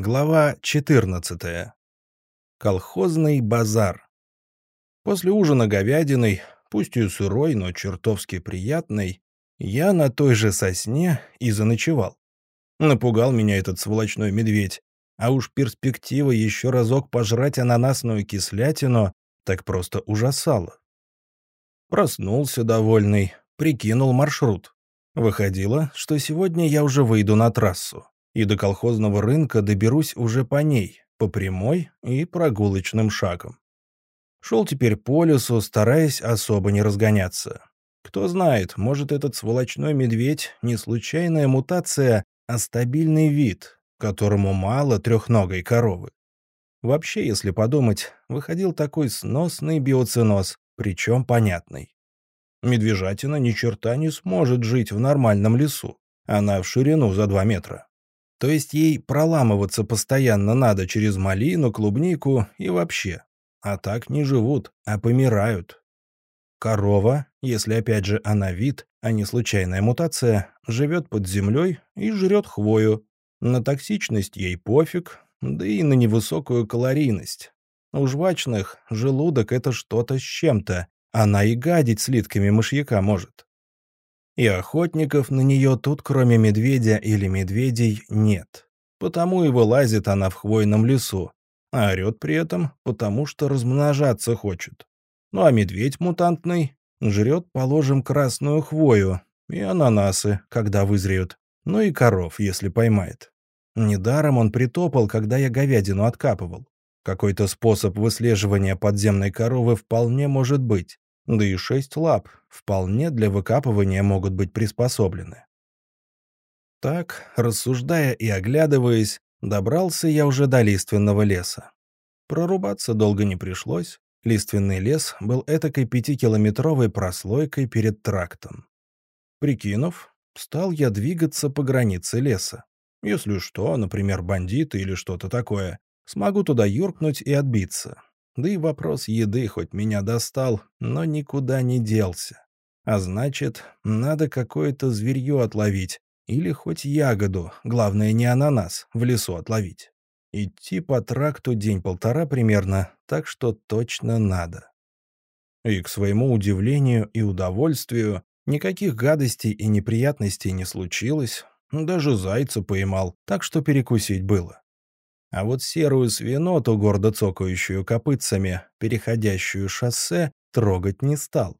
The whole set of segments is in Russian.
Глава 14. Колхозный базар. После ужина говядиной, пусть и сырой, но чертовски приятной, я на той же сосне и заночевал. Напугал меня этот сволочной медведь, а уж перспектива еще разок пожрать ананасную кислятину так просто ужасала. Проснулся довольный, прикинул маршрут. Выходило, что сегодня я уже выйду на трассу и до колхозного рынка доберусь уже по ней, по прямой и прогулочным шагам. Шел теперь по лесу, стараясь особо не разгоняться. Кто знает, может, этот сволочной медведь не случайная мутация, а стабильный вид, которому мало трехногой коровы. Вообще, если подумать, выходил такой сносный биоциноз, причем понятный. Медвежатина ни черта не сможет жить в нормальном лесу. Она в ширину за два метра. То есть ей проламываться постоянно надо через малину, клубнику и вообще. А так не живут, а помирают. Корова, если опять же она вид, а не случайная мутация, живет под землей и жрет хвою. На токсичность ей пофиг, да и на невысокую калорийность. У жвачных желудок — это что-то с чем-то. Она и гадить слитками мышьяка может. И охотников на нее тут, кроме медведя или медведей, нет. Потому и вылазит она в хвойном лесу, а орет при этом, потому что размножаться хочет. Ну а медведь мутантный жрет, положим, красную хвою и ананасы, когда вызреют, ну и коров, если поймает. Недаром он притопал, когда я говядину откапывал. Какой-то способ выслеживания подземной коровы вполне может быть да и шесть лап вполне для выкапывания могут быть приспособлены. Так, рассуждая и оглядываясь, добрался я уже до лиственного леса. Прорубаться долго не пришлось. Лиственный лес был этакой пятикилометровой прослойкой перед трактом. Прикинув, стал я двигаться по границе леса. Если что, например, бандиты или что-то такое, смогу туда юркнуть и отбиться. Да и вопрос еды хоть меня достал, но никуда не делся. А значит, надо какое-то зверье отловить. Или хоть ягоду, главное не ананас, в лесу отловить. Идти по тракту день-полтора примерно, так что точно надо. И, к своему удивлению и удовольствию, никаких гадостей и неприятностей не случилось. Даже зайца поймал, так что перекусить было. А вот серую свиноту, гордо цокающую копытцами, переходящую шоссе, трогать не стал.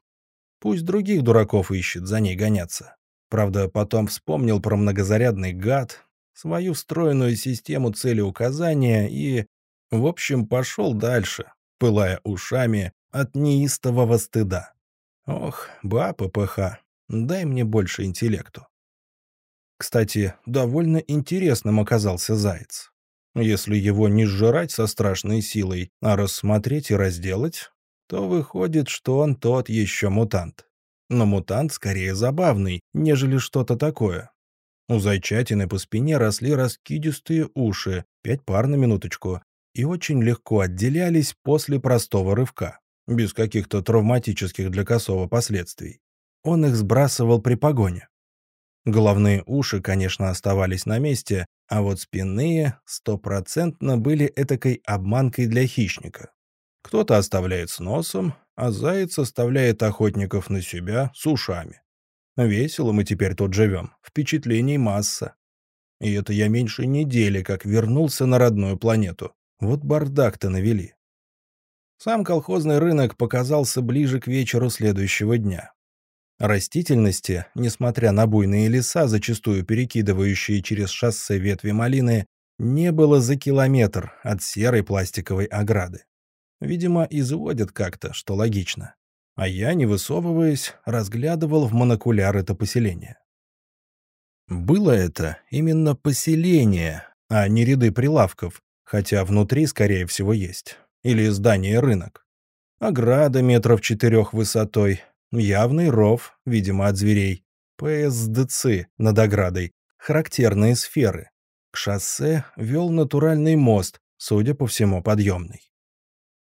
Пусть других дураков ищет за ней гоняться. Правда, потом вспомнил про многозарядный гад, свою встроенную систему целеуказания и, в общем, пошел дальше, пылая ушами от неистового стыда. Ох, баба ПХ, дай мне больше интеллекту. Кстати, довольно интересным оказался заяц. Если его не сжирать со страшной силой, а рассмотреть и разделать, то выходит, что он тот еще мутант. Но мутант скорее забавный, нежели что-то такое. У зайчатины по спине росли раскидистые уши, пять пар на минуточку, и очень легко отделялись после простого рывка, без каких-то травматических для косого последствий. Он их сбрасывал при погоне. Головные уши, конечно, оставались на месте, а вот спинные стопроцентно были этакой обманкой для хищника. Кто-то оставляет с носом, а заяц оставляет охотников на себя с ушами. Весело мы теперь тут живем, впечатлений масса. И это я меньше недели, как вернулся на родную планету. Вот бардак-то навели. Сам колхозный рынок показался ближе к вечеру следующего дня. Растительности, несмотря на буйные леса, зачастую перекидывающие через шоссе ветви малины, не было за километр от серой пластиковой ограды. Видимо, изводят как-то, что логично. А я, не высовываясь, разглядывал в монокуляр это поселение. Было это именно поселение, а не ряды прилавков, хотя внутри, скорее всего, есть. Или здание-рынок. Ограда метров четырех высотой, Явный ров, видимо, от зверей. ПСДЦ над оградой. Характерные сферы. К шоссе вел натуральный мост, судя по всему, подъемный.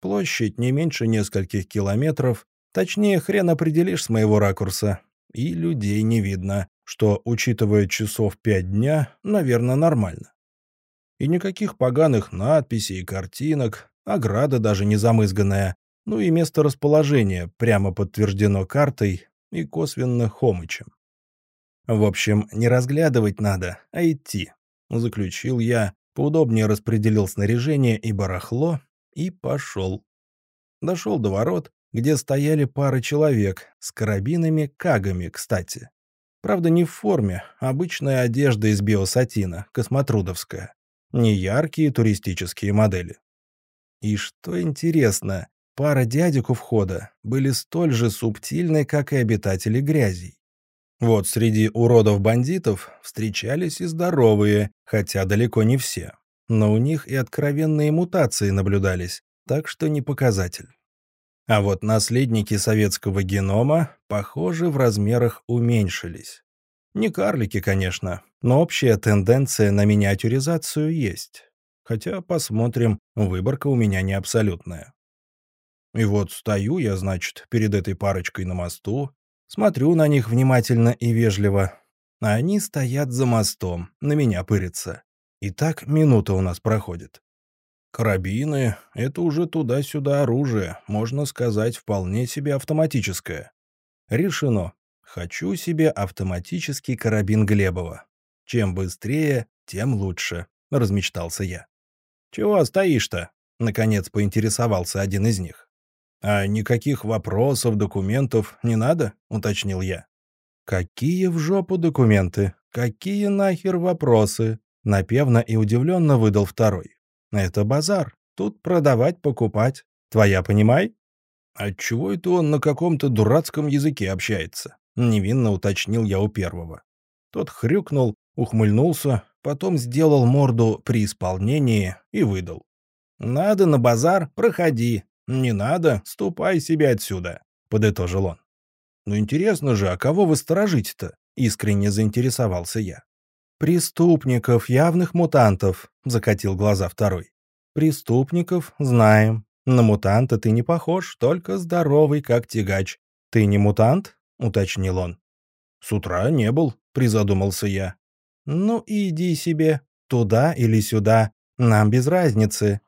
Площадь не меньше нескольких километров, точнее, хрен определишь с моего ракурса. И людей не видно, что, учитывая часов пять дня, наверное, нормально. И никаких поганых надписей и картинок, ограда даже не замызганная, ну и место расположения прямо подтверждено картой и косвенно Хомычем. В общем, не разглядывать надо, а идти, заключил я, поудобнее распределил снаряжение и барахло и пошел. Дошел до ворот, где стояли пара человек с карабинами-кагами, кстати. Правда, не в форме, обычная одежда из биосатина, космотрудовская. Не яркие туристические модели. И что интересно, пара дядек у входа были столь же субтильны, как и обитатели грязей. Вот среди уродов-бандитов встречались и здоровые, хотя далеко не все. Но у них и откровенные мутации наблюдались, так что не показатель. А вот наследники советского генома, похоже, в размерах уменьшились. Не карлики, конечно, но общая тенденция на миниатюризацию есть. Хотя, посмотрим, выборка у меня не абсолютная. И вот стою я, значит, перед этой парочкой на мосту, смотрю на них внимательно и вежливо, а они стоят за мостом, на меня пырятся. И так минута у нас проходит. Карабины — это уже туда-сюда оружие, можно сказать, вполне себе автоматическое. Решено. Хочу себе автоматический карабин Глебова. Чем быстрее, тем лучше, размечтался я. Чего стоишь-то? Наконец поинтересовался один из них. «А никаких вопросов, документов не надо?» — уточнил я. «Какие в жопу документы? Какие нахер вопросы?» Напевно и удивленно выдал второй. Это базар. Тут продавать, покупать. Твоя понимай?» «Отчего это он на каком-то дурацком языке общается?» — невинно уточнил я у первого. Тот хрюкнул, ухмыльнулся, потом сделал морду при исполнении и выдал. «Надо на базар, проходи. Не надо, ступай себе отсюда», — подытожил он. «Ну интересно же, а кого вы сторожите-то?» — искренне заинтересовался я. «Преступников, явных мутантов», — закатил глаза второй. «Преступников знаем. На мутанта ты не похож, только здоровый, как тягач. Ты не мутант?» — уточнил он. «С утра не был», — призадумался я. «Ну, иди себе. Туда или сюда. Нам без разницы».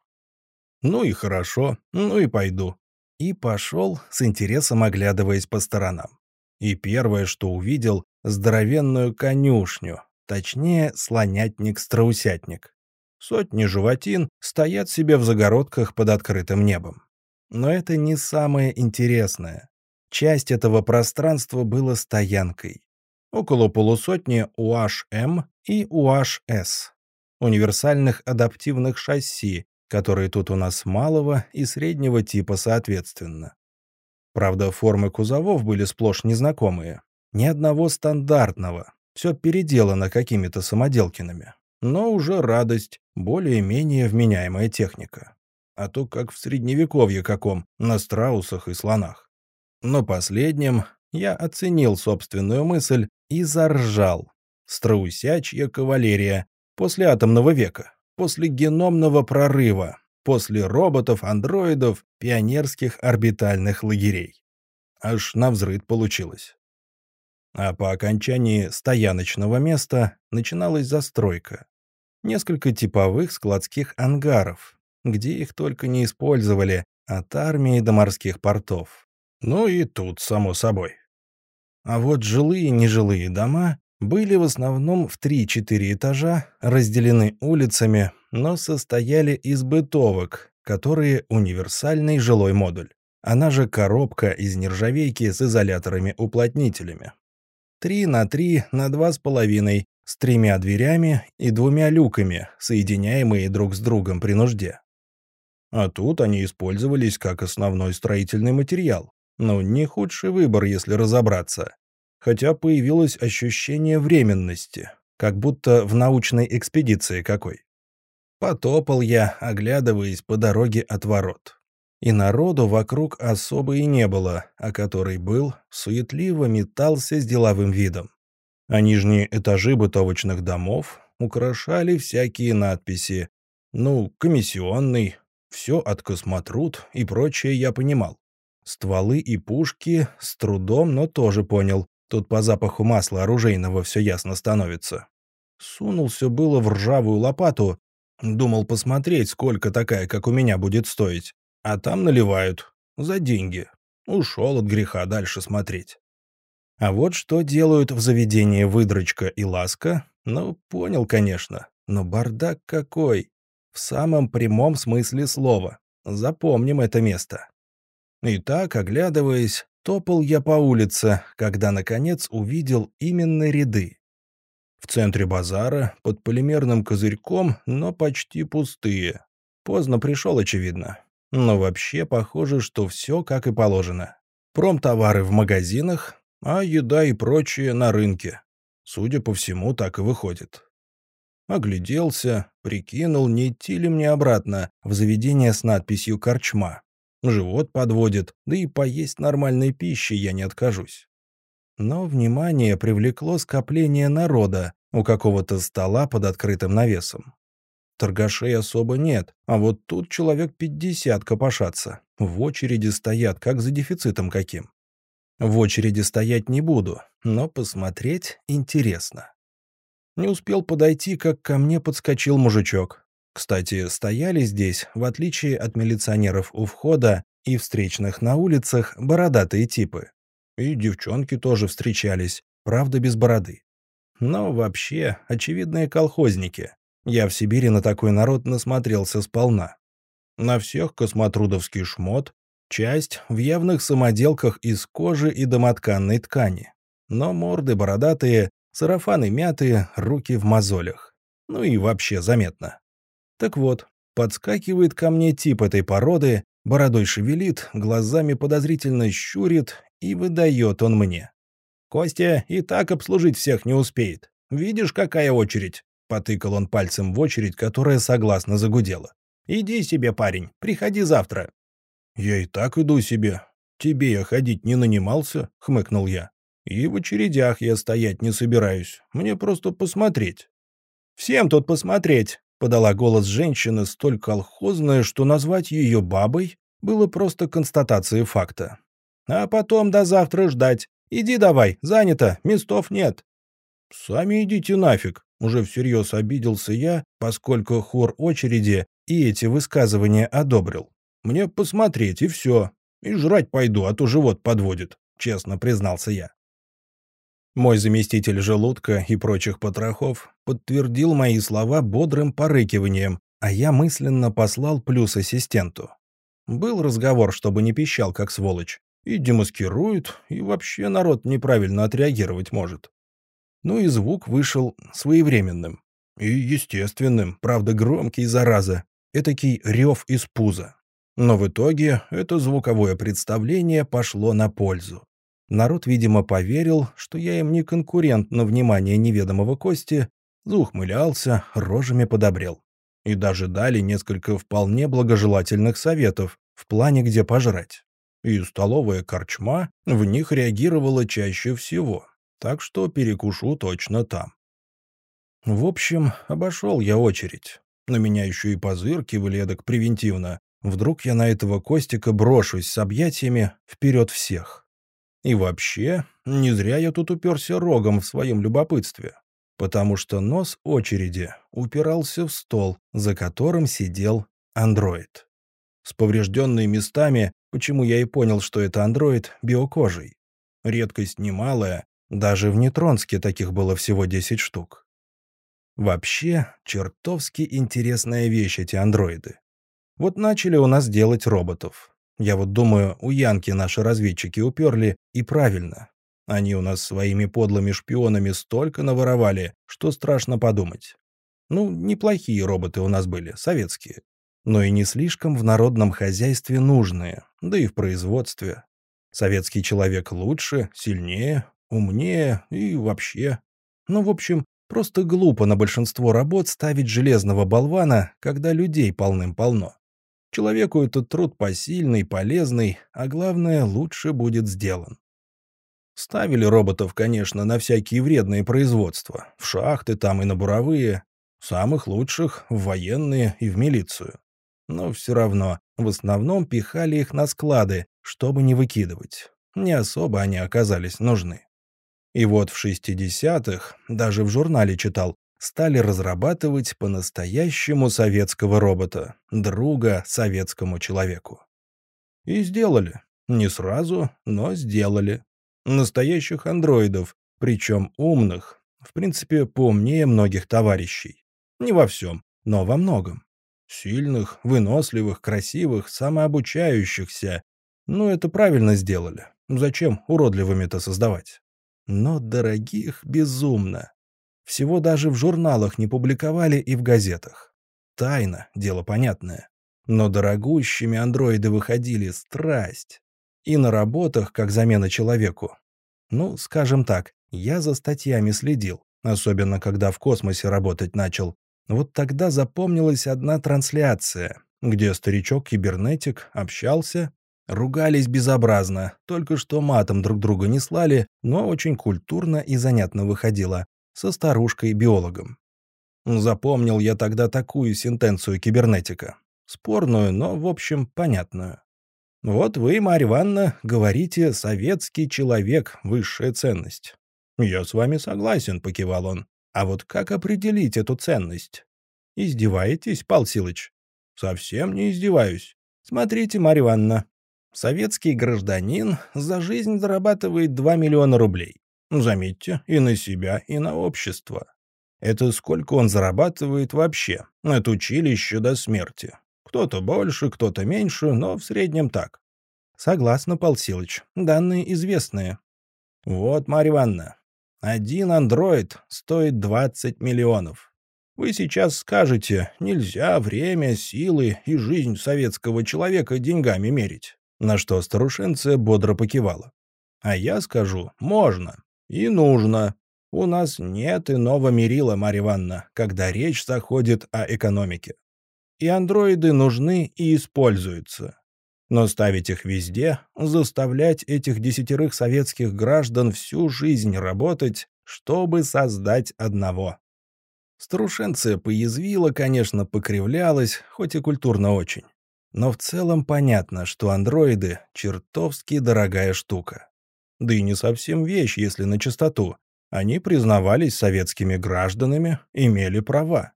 «Ну и хорошо. Ну и пойду». И пошел, с интересом оглядываясь по сторонам. И первое, что увидел, здоровенную конюшню, Точнее, слонятник-страусятник. Сотни животин стоят себе в загородках под открытым небом. Но это не самое интересное. Часть этого пространства была стоянкой. Около полусотни UH-M и UH-S. Универсальных адаптивных шасси, которые тут у нас малого и среднего типа соответственно. Правда, формы кузовов были сплошь незнакомые. Ни одного стандартного, все переделано какими-то самоделкиными. Но уже радость, более-менее вменяемая техника. А то как в средневековье каком, на страусах и слонах. Но последним я оценил собственную мысль и заржал. Страусячья кавалерия после атомного века, после геномного прорыва, после роботов, андроидов, пионерских орбитальных лагерей. Аж на взрыв получилось а по окончании стояночного места начиналась застройка. Несколько типовых складских ангаров, где их только не использовали, от армии до морских портов. Ну и тут, само собой. А вот жилые и нежилые дома были в основном в 3-4 этажа, разделены улицами, но состояли из бытовок, которые универсальный жилой модуль. Она же коробка из нержавейки с изоляторами-уплотнителями. Три на три на два с половиной, с тремя дверями и двумя люками, соединяемые друг с другом при нужде. А тут они использовались как основной строительный материал. Ну, не худший выбор, если разобраться. Хотя появилось ощущение временности, как будто в научной экспедиции какой. Потопал я, оглядываясь по дороге от ворот и народу вокруг особо и не было, а который был, суетливо метался с деловым видом. А нижние этажи бытовочных домов украшали всякие надписи. Ну, комиссионный, все от космотруд и прочее я понимал. Стволы и пушки с трудом, но тоже понял. Тут по запаху масла оружейного все ясно становится. Сунул все было в ржавую лопату, Думал посмотреть, сколько такая, как у меня, будет стоить. А там наливают. За деньги. Ушел от греха дальше смотреть. А вот что делают в заведении выдрочка и ласка, ну, понял, конечно. Но бардак какой. В самом прямом смысле слова. Запомним это место. И так, оглядываясь, топал я по улице, когда, наконец, увидел именно ряды. В центре базара, под полимерным козырьком, но почти пустые. Поздно пришел, очевидно. Но вообще похоже, что все как и положено. Промтовары в магазинах, а еда и прочее на рынке. Судя по всему, так и выходит. Огляделся, прикинул, не идти ли мне обратно в заведение с надписью «Корчма». Живот подводит, да и поесть нормальной пищи я не откажусь. Но внимание привлекло скопление народа у какого-то стола под открытым навесом. Торгашей особо нет, а вот тут человек пятьдесят копошатся. В очереди стоят, как за дефицитом каким. В очереди стоять не буду, но посмотреть интересно. Не успел подойти, как ко мне подскочил мужичок. Кстати, стояли здесь, в отличие от милиционеров у входа и встречных на улицах, бородатые типы. И девчонки тоже встречались, правда, без бороды. Но вообще, очевидные колхозники. Я в Сибири на такой народ насмотрелся сполна. На всех космотрудовский шмот, часть в явных самоделках из кожи и домотканной ткани. Но морды бородатые, сарафаны мятые, руки в мозолях. Ну и вообще заметно. Так вот, подскакивает ко мне тип этой породы, бородой шевелит, глазами подозрительно щурит и выдает он мне. «Костя и так обслужить всех не успеет. Видишь, какая очередь?» Потыкал он пальцем в очередь, которая согласно загудела. «Иди себе, парень, приходи завтра». «Я и так иду себе. Тебе я ходить не нанимался», — хмыкнул я. «И в очередях я стоять не собираюсь. Мне просто посмотреть». «Всем тут посмотреть», — подала голос женщины, столь колхозная, что назвать ее бабой было просто констатацией факта. «А потом до завтра ждать. Иди давай, занято, местов нет». «Сами идите нафиг», — уже всерьез обиделся я, поскольку хор очереди и эти высказывания одобрил. «Мне посмотреть, и все. И жрать пойду, а то живот подводит», — честно признался я. Мой заместитель желудка и прочих потрохов подтвердил мои слова бодрым порыкиванием, а я мысленно послал плюс ассистенту. Был разговор, чтобы не пищал, как сволочь. И демаскирует, и вообще народ неправильно отреагировать может. Ну и звук вышел своевременным. И естественным, правда громкий, зараза. Этакий рев из пуза. Но в итоге это звуковое представление пошло на пользу. Народ, видимо, поверил, что я им не конкурент на внимание неведомого Кости, заухмылялся, рожами подобрел. И даже дали несколько вполне благожелательных советов в плане, где пожрать и столовая корчма в них реагировала чаще всего, так что перекушу точно там. В общем, обошел я очередь. На меня еще и позыркивали эдак превентивно. Вдруг я на этого Костика брошусь с объятиями вперед всех. И вообще, не зря я тут уперся рогом в своем любопытстве, потому что нос очереди упирался в стол, за которым сидел андроид. С поврежденными местами почему я и понял, что это андроид биокожей. Редкость немалая, даже в Нейтронске таких было всего 10 штук. Вообще, чертовски интересная вещь эти андроиды. Вот начали у нас делать роботов. Я вот думаю, у Янки наши разведчики уперли, и правильно. Они у нас своими подлыми шпионами столько наворовали, что страшно подумать. Ну, неплохие роботы у нас были, советские но и не слишком в народном хозяйстве нужные, да и в производстве. Советский человек лучше, сильнее, умнее и вообще. Ну, в общем, просто глупо на большинство работ ставить железного болвана, когда людей полным-полно. Человеку этот труд посильный, полезный, а главное, лучше будет сделан. Ставили роботов, конечно, на всякие вредные производства, в шахты там и на буровые, самых лучших — в военные и в милицию но все равно в основном пихали их на склады, чтобы не выкидывать. Не особо они оказались нужны. И вот в 60-х, даже в журнале читал, стали разрабатывать по-настоящему советского робота, друга советскому человеку. И сделали. Не сразу, но сделали. Настоящих андроидов, причем умных, в принципе, поумнее многих товарищей. Не во всем, но во многом. Сильных, выносливых, красивых, самообучающихся. Ну, это правильно сделали. Зачем уродливыми-то создавать? Но дорогих безумно. Всего даже в журналах не публиковали и в газетах. Тайна, дело понятное. Но дорогущими андроиды выходили страсть. И на работах, как замена человеку. Ну, скажем так, я за статьями следил, особенно когда в космосе работать начал. Вот тогда запомнилась одна трансляция, где старичок-кибернетик общался, ругались безобразно, только что матом друг друга не слали, но очень культурно и занятно выходило, со старушкой-биологом. Запомнил я тогда такую сентенцию кибернетика. Спорную, но, в общем, понятную. Вот вы, Марья Ивановна, говорите «советский человек – высшая ценность». «Я с вами согласен», — покивал он. «А вот как определить эту ценность?» «Издеваетесь, Пал Силыч?» «Совсем не издеваюсь. Смотрите, Марья Ивановна. Советский гражданин за жизнь зарабатывает 2 миллиона рублей. Заметьте, и на себя, и на общество. Это сколько он зарабатывает вообще, от училища до смерти. Кто-то больше, кто-то меньше, но в среднем так. Согласна, Пал Силыч, данные известные. Вот, Марья Ивановна, один андроид стоит 20 миллионов. Вы сейчас скажете, нельзя время, силы и жизнь советского человека деньгами мерить. На что старушенция бодро покивала. А я скажу, можно и нужно. У нас нет иного мерила, Марья Ивановна, когда речь заходит о экономике. И андроиды нужны и используются. Но ставить их везде, заставлять этих десятерых советских граждан всю жизнь работать, чтобы создать одного. Струшенция поязвила, конечно, покривлялась, хоть и культурно очень. Но в целом понятно, что андроиды — чертовски дорогая штука. Да и не совсем вещь, если на чистоту. Они признавались советскими гражданами, имели права.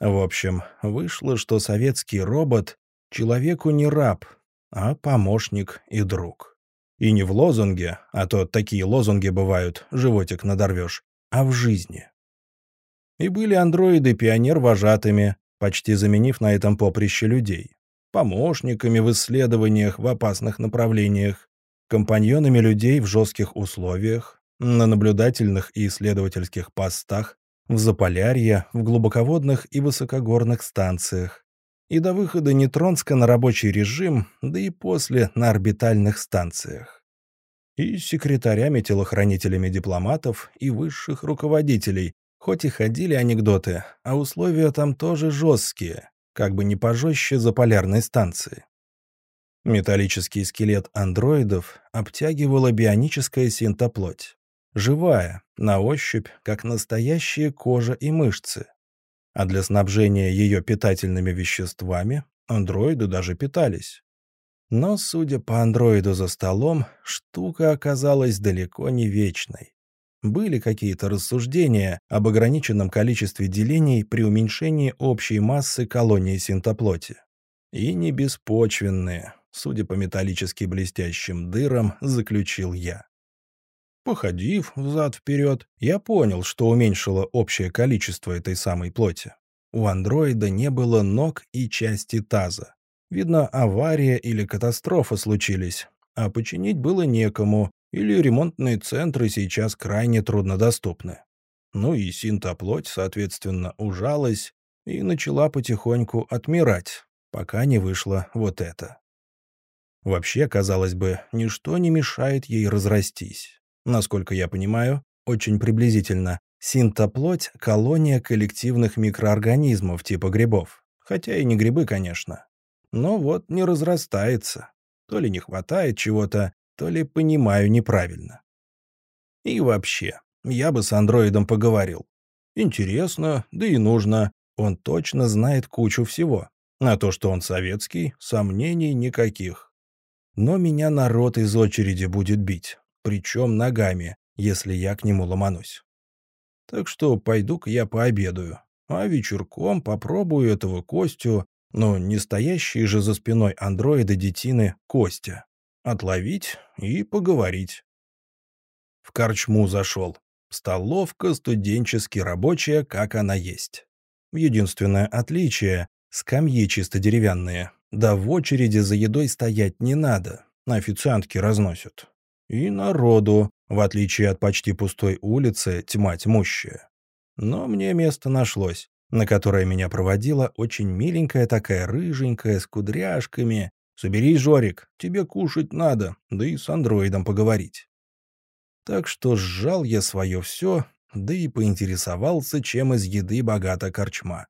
В общем, вышло, что советский робот — человеку не раб, а помощник и друг. И не в лозунге, а то такие лозунги бывают, животик надорвешь, а в жизни. И были андроиды пионер-вожатыми, почти заменив на этом поприще людей, помощниками в исследованиях в опасных направлениях, компаньонами людей в жестких условиях, на наблюдательных и исследовательских постах, в Заполярье, в глубоководных и высокогорных станциях, и до выхода нейтронска на рабочий режим, да и после на орбитальных станциях. И секретарями-телохранителями дипломатов и высших руководителей, хоть и ходили анекдоты, а условия там тоже жесткие, как бы не пожестче за полярной станции. Металлический скелет андроидов обтягивала бионическая синтоплоть. Живая, на ощупь, как настоящая кожа и мышцы а для снабжения ее питательными веществами андроиды даже питались. Но, судя по андроиду за столом, штука оказалась далеко не вечной. Были какие-то рассуждения об ограниченном количестве делений при уменьшении общей массы колонии синтоплоти. И не беспочвенные, судя по металлически блестящим дырам, заключил я. Походив взад-вперед, я понял, что уменьшило общее количество этой самой плоти. У андроида не было ног и части таза. Видно, авария или катастрофа случились, а починить было некому, или ремонтные центры сейчас крайне труднодоступны. Ну и синтоплоть, соответственно, ужалась и начала потихоньку отмирать, пока не вышло вот это. Вообще, казалось бы, ничто не мешает ей разрастись. Насколько я понимаю, очень приблизительно, синтоплоть — колония коллективных микроорганизмов типа грибов. Хотя и не грибы, конечно. Но вот не разрастается. То ли не хватает чего-то, то ли понимаю неправильно. И вообще, я бы с андроидом поговорил. Интересно, да и нужно. Он точно знает кучу всего. А то, что он советский, сомнений никаких. Но меня народ из очереди будет бить причем ногами, если я к нему ломанусь. Так что пойду-ка я пообедаю, а вечерком попробую этого Костю, но не стоящие же за спиной андроида детины Костя, отловить и поговорить. В корчму зашел. Столовка студенчески рабочая, как она есть. Единственное отличие — скамьи чисто деревянные. Да в очереди за едой стоять не надо, официантки разносят. И народу, в отличие от почти пустой улицы, тьма тьмущая. Но мне место нашлось, на которое меня проводила очень миленькая такая рыженькая, с кудряшками. «Соберись, Жорик, тебе кушать надо, да и с андроидом поговорить». Так что сжал я свое все, да и поинтересовался, чем из еды богата корчма.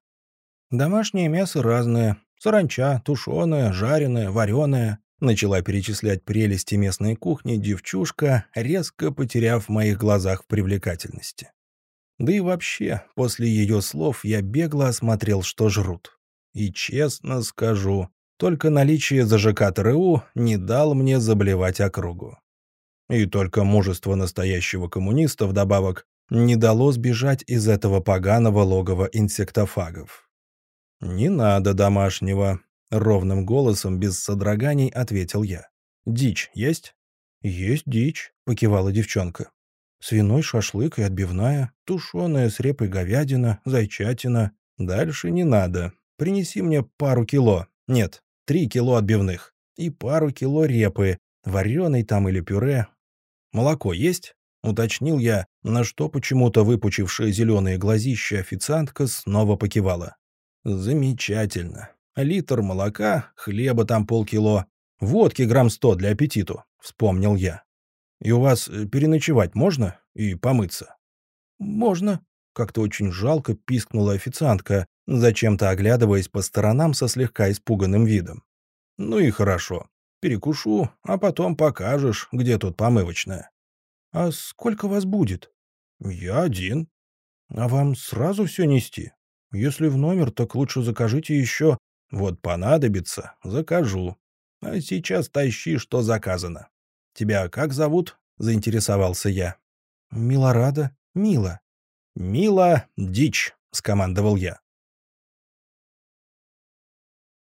Домашнее мясо разное, саранча, тушеное, жареное, вареное. Начала перечислять прелести местной кухни девчушка, резко потеряв в моих глазах привлекательности. Да и вообще, после ее слов я бегло осмотрел, что жрут. И честно скажу, только наличие ЗЖК ТРУ не дал мне заблевать округу. И только мужество настоящего коммуниста вдобавок не дало сбежать из этого поганого логова инсектофагов. «Не надо домашнего», — ровным голосом без содроганий ответил я. «Дичь есть?» «Есть дичь», — покивала девчонка. «Свиной шашлык и отбивная, тушеная с репой говядина, зайчатина. Дальше не надо. Принеси мне пару кило. Нет, три кило отбивных. И пару кило репы, вареной там или пюре, «Молоко есть?» — уточнил я, на что почему-то выпучившая зеленые глазища официантка снова покивала. «Замечательно. Литр молока, хлеба там полкило, водки грамм сто для аппетиту», — вспомнил я. «И у вас э, переночевать можно? И помыться?» «Можно», — как-то очень жалко пискнула официантка, зачем-то оглядываясь по сторонам со слегка испуганным видом. «Ну и хорошо. Перекушу, а потом покажешь, где тут помывочная. А сколько вас будет? Я один. А вам сразу все нести? Если в номер, так лучше закажите еще. Вот понадобится, закажу. А сейчас тащи, что заказано. Тебя как зовут? Заинтересовался я. Милорада. Мила. Мила Дичь, скомандовал я.